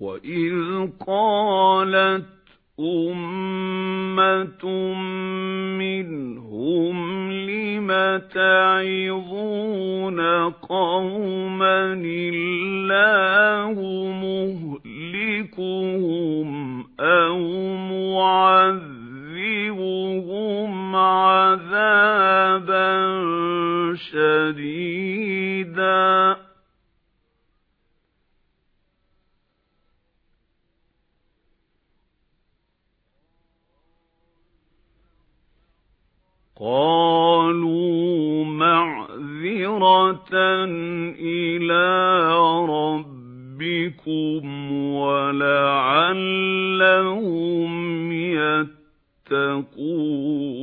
وَإِذْ قَالَتْ أُمَّةٌ مِّنْهُمْ لِمَ تَعِظُونَ قَوْمًا اللَّهُ مُهْلِكُهُمْ قَالُوا مَعْذِرَةً إِلَىٰ رَبِّكُمْ وَلَعَلَّهُمْ يَتَّقُونَ.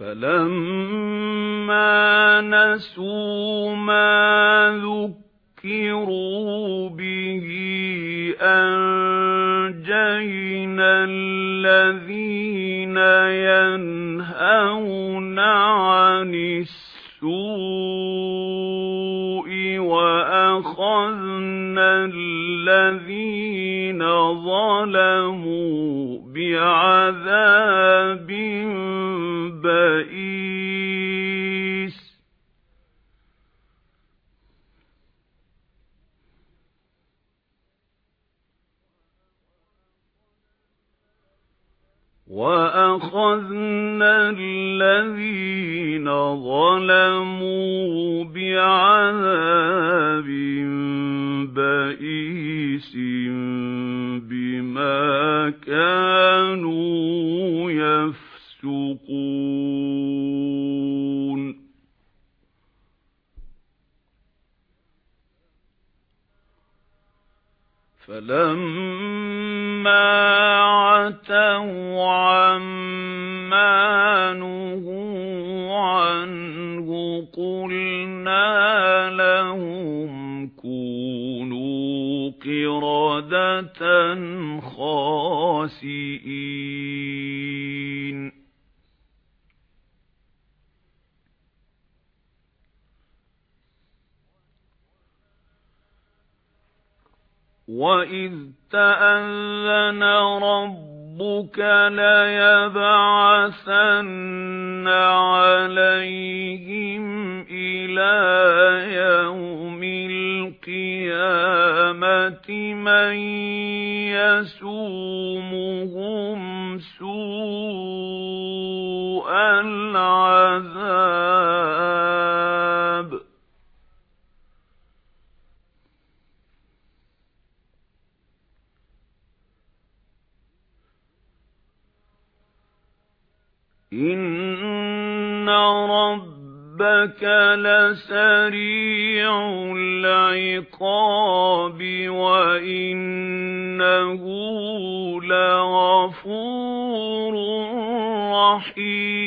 فَلَمَّا نَسُوا مَا ذُكِّرُوا بِهِ أَنجَيْنَا الَّذِينَ يَنْهَوْنَ عَنِ السُّوءِ وَأَخَذْنَا الَّذِينَ ظَلَمُوا بِعَذَابٍ بَئِيسٍ وَأَخَذْنَا الَّذِينَ ظَلَمُوا بِعَذَابٍ فَلَمَّا عَتَوْا عَمَّا نُهُوا عَنْهُ قُلْنَا لَهُمْ كُونُوا قِرَدَةً خَاسِئِينَ. وَإِذْ تَأَذَّنَ رَبُّكَ لَيَبْعَثَنَّ عَلَيْهِمْ إِلَى يَوْمِ الْقِيَامَةِ مَن يَسُومُهُمْ إِنَّ رَبَّكَ لَسَرِيعُ الْعِقَابِ وَإِنَّهُ لَغَفُورٌ رَّحِيمٌ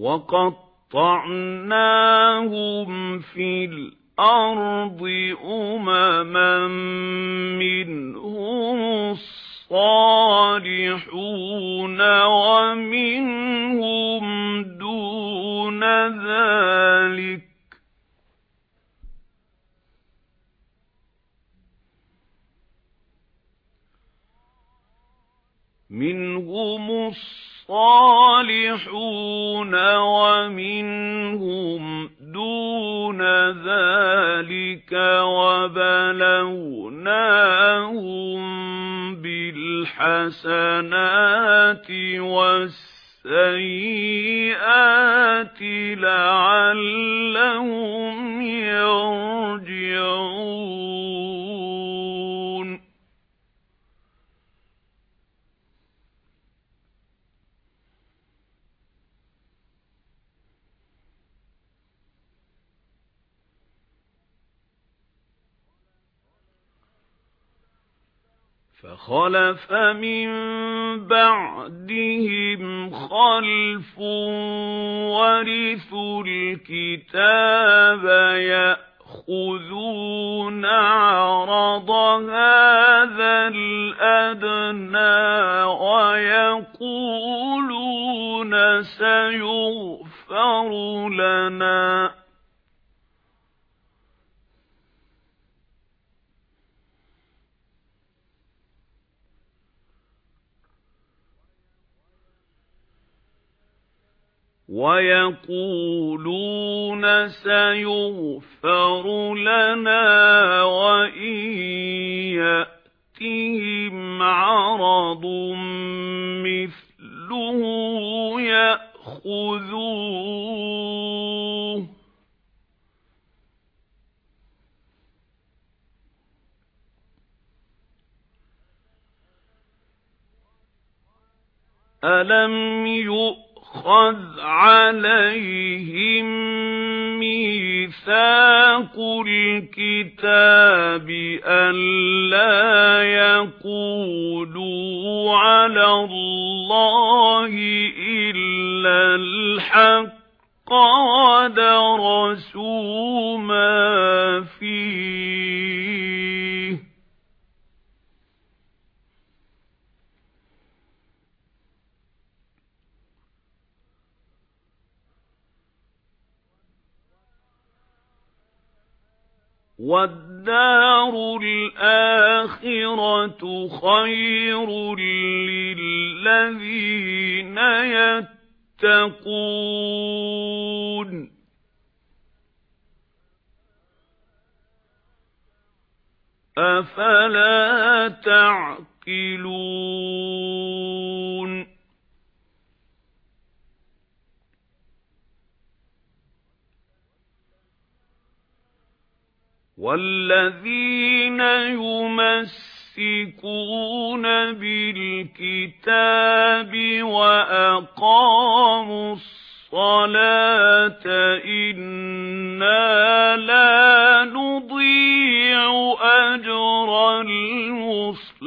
وَقَطَّعْنَاهُمْ فِي الْأَرْضِ أُمَمًا مِّنْهُمُ الصَّالِحُونَ وَمِنْهُمْ دُونَ ذَلِكَ. مِنْهُمُ الصَّالِحُونَ وَمِنْهُمْ دُونَ ذَلِكَ وَبَلَوْنَاهُم بِالْحَسَنَاتِ وَالسَّيِّئَاتِ فَخَلَفَ مِن بَعْدِهِمْ خَلْفٌ وَرِثُوا الْكِتَابَ يَأْخُذُونَ عَرَضَ هَذَا الْأَدْنَى وَيَقُولُونَ سَيُغْفَرُ لَنَا. وَيَقُولُونَ سَيُغْفَرُ لَنَا وَإِن يَأْتِهِمْ عَرَضٌ مِثْلُهُ يَأْخُذُوهُ. أَلَمْ يُؤْمِنُوا يُؤْخَذْ عَلَيْهِمْ مِيثَاقُ الْكِتَابِ أَلَّا يَقُولُوا عَلَى اللَّهِ إِلَّا الْحَقَّ وَدَرَسُوا مَا فِيهِ وَالدَّارُ الْآخِرَةُ خَيْرٌ لِّلَّذِينَ يَتَّقُونَ. أَفَلَا تَعْقِلُونَ؟ وَالَّذِينَ يُمَسِّكُونَ بِالْكِتَابِ وَأَقَامُوا الصَّلَاةَ إِنَّا لَا نُضِيعُ أَجْرَ الْمُصْلِحِينَ